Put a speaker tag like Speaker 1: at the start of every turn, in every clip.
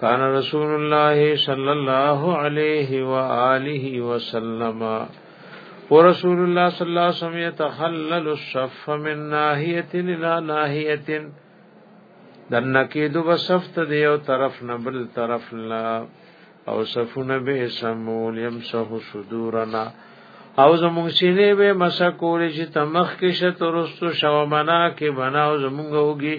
Speaker 1: کان رسول الله صلی الله علیه و آله وسلم ورسول الله صلی الله علیه وسلم يتخلل الصف من ناحيه الى ناحيه دنه کې دو وصفت دی او طرف نه بل طرف لا او صفونه به سمول يمسح صدورنا او زمونږ سینې به مسا کولې چې تمخ کې شترستو شومنا کې بناو زمونږ وګي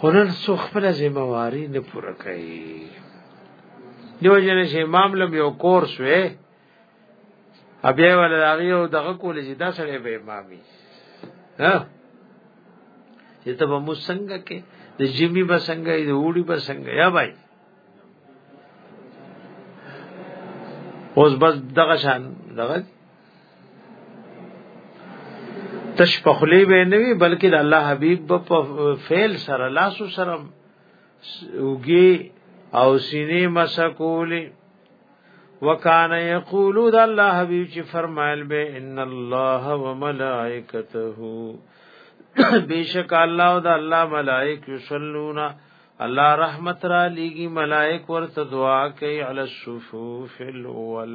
Speaker 1: خنن سو خپل ذمہ واری نه پوره کوي دیو جن چې امام لم یو کورس وې ابي ولا دغه یو دغه کول چې دا سره به امامي ها چې ته به مو څنګه کې د جمی به څنګه د وړي به څنګه یا بھائی اوس بس دغه شان دغه تش په خلی به نه وي بلکې د الله حبيب په فعل سره لاس سره وګي او سینې مسکولې وکانه یقول د الله حبیب چې فرمایل به ان الله وملائکته بیشک الله او د الله ملائک یصلون الله رحمت را لېږي ملائک ورته دعا کوي علی الصفوف الاول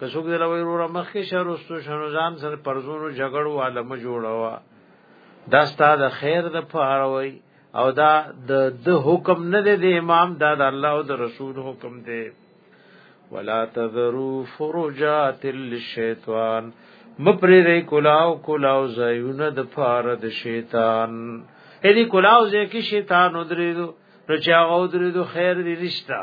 Speaker 1: که څوک دل وای وروره مخکې شهر واستو شنو ځان سره پرزونو جګړو عالم جوړوا دا ستاد خیر د پاره وای او دا د د حکم نه دی د امام دا د الله او د رسول حکم دی ولا تذرو فرجات الشیطان مپری ری کلاو کلاو زایونه د پار د شیطان اې دی کلاو زې کې شیطان ودریدو نو چا غو درې دو خیر دې نشتا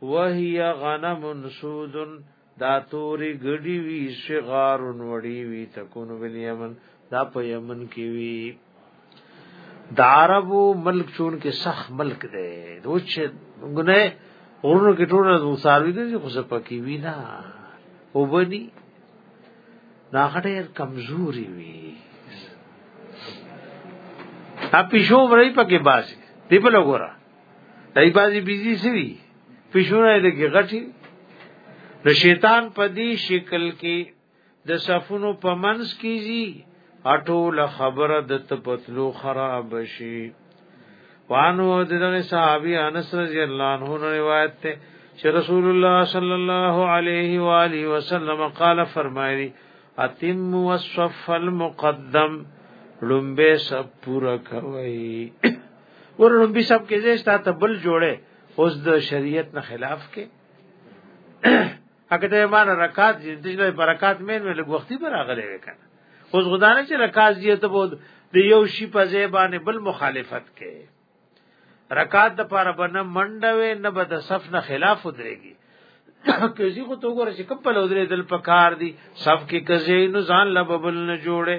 Speaker 1: وهي غنم سود دا توري ګډي وي شغار وړي وي تكون باليمن دا په یمن کې وي د عربو ملک چون کې سخ ملک دی دوچ غنه ورونو کې ټول د ساروي دي خو سپکی وی نه وبني دا غټه کمزوري وی اپیشو ورای پکې باسي دی په لګورا دای بازي بيزي سوي پښونه دې کې غټي نو شیطان په دې شکل کې د صفونو په منس کیږي اټول خبره د تپتلو خراب شي وانو دغه صحابي انس رضی الله عنه روایت ته چې رسول الله صلی الله علیه و آله وسلم قال فرمایلی اتم وصف المقدم لومبه سب پورا کوي ورنوم به سب کې زیستا ته بل جوړه اوس د شریعت نه خلاف کې هغه ته مان رکعات دې برکات مې نه لګ وختي براغلې وکنه اوس غدانه چې رکعات دې ته بود د یو شی په ځای باندې بل مخالفت کې رکعات د پاره بنه منډوي نه به د صف نه خلاف ودرېږي کزي خو تو ګور چې کپل ودرې دل پکار دي صف کې کزي نو ځان لببل نه جوړه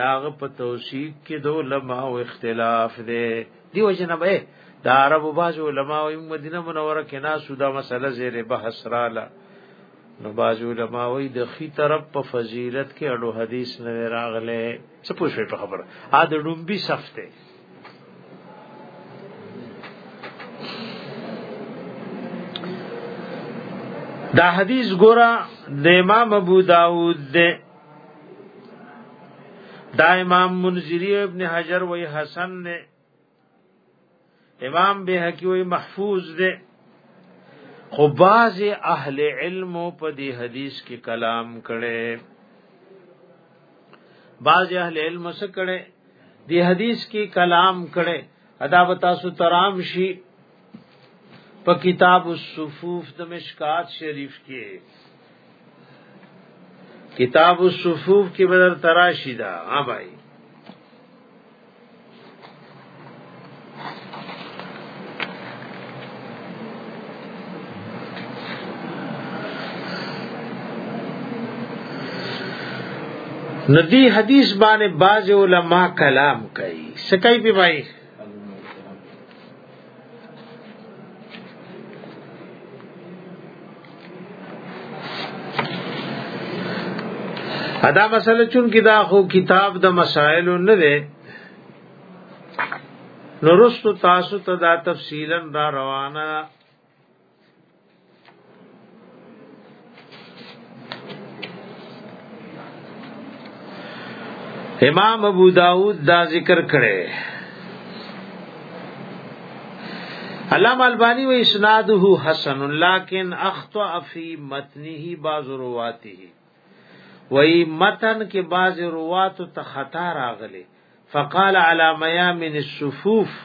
Speaker 1: داغه په توثیق کې د علماء او اختلاف دی دیو جن به د عربو باز علماء او مدینه منوره کې ناسو دا مسله زیر بحث رااله نو باز علماء وی د خي طرف په فضیلت کې اړو حدیث نه راغله څه پوښې په خبره ا د ډومبي صفته دا حدیث ګورا د امام ابو داود ده دا امام منذری ابن حجر وی حسن نے امام بهقی وی محفوظ دے خو باز اهل علم په دې حدیث کې کلام کړي باز اهل علم څه کړي دې حدیث کې کلام کړي ادا بتا سو ترام شي په کتاب الصفوف د مشکات شریف کې کتاب الصفوف کې بدر تراشی دا ها بھائی ندی حدیث باندې باز علماء کلام کوي سکای په بھائی ادا مسله چون کې دا خو کتاب د مسائل نه دی نورست تاسو ته دا تفصیلا را روانه امام ابو داود دا ذکر کړي علامه البانی و اسناده حسن لكن اخطا في متنه بعض رواته وی متن کې بعض روات ته خطا راغلي فقال على ميامن الصفوف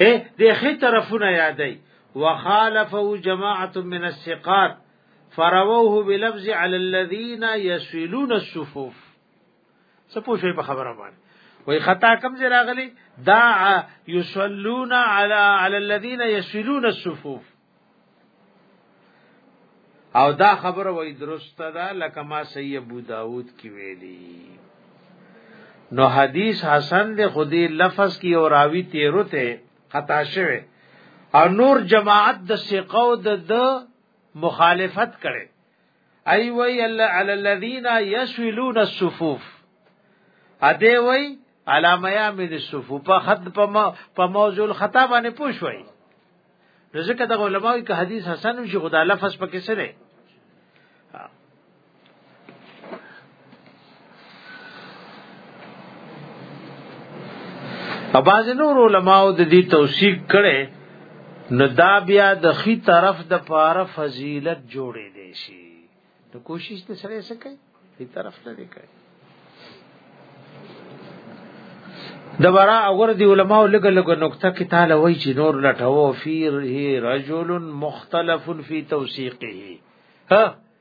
Speaker 1: اے دغه طرفونه یادای وخالفه جماعت من الثقات فرووه بلفظ على الذين يسيلون الصفوف سپو شوی په خبره باندې وای خطا کم زی راغلی دا یصلون علی علی الذين يسيلون الصفوف او دا خبره وای درسته ده لکه ما سید ابو داود کی ویلی نو حدیث حسن دے خودی لفظ کی اور راوی تیرو تے خطا شوه او نور جماعت د سیقو د د مخالفت کړي ای وی علی الذین یسولون الصفوف ا دې وی علامه یامین الصفوف په خط په موضوع الخطا باندې پوښوي نو ځکه د علماوی که حدیث حسن شي خدا لفظ پکې سره اباز نور علماء د دې توثیق کړي نو دا بیا د خي طرف د پاره فضیلت جوړې دي شي نو کوشش ته سره سکے خي طرف نه دی کوي د ورا اور دی علماء لګ لګ نقطه کې تعالی وای چې نور لټاو فی رجل مختلف فی توثیقه ها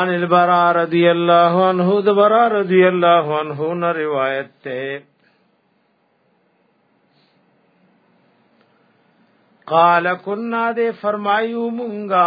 Speaker 1: ان البراء رضی الله عنه د براء رضی الله عنه نه روایت ته قال كنا دے فرمایو مونږه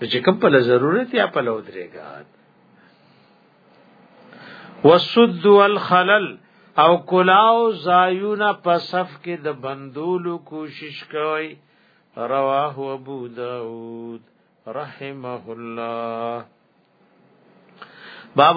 Speaker 1: چې کوم په ضرورت یا په لو درېګا وسد والخلل او کلاو زایونه په صف کې د بندولو کوشش کوي رواه ابو داود رحمه الله باب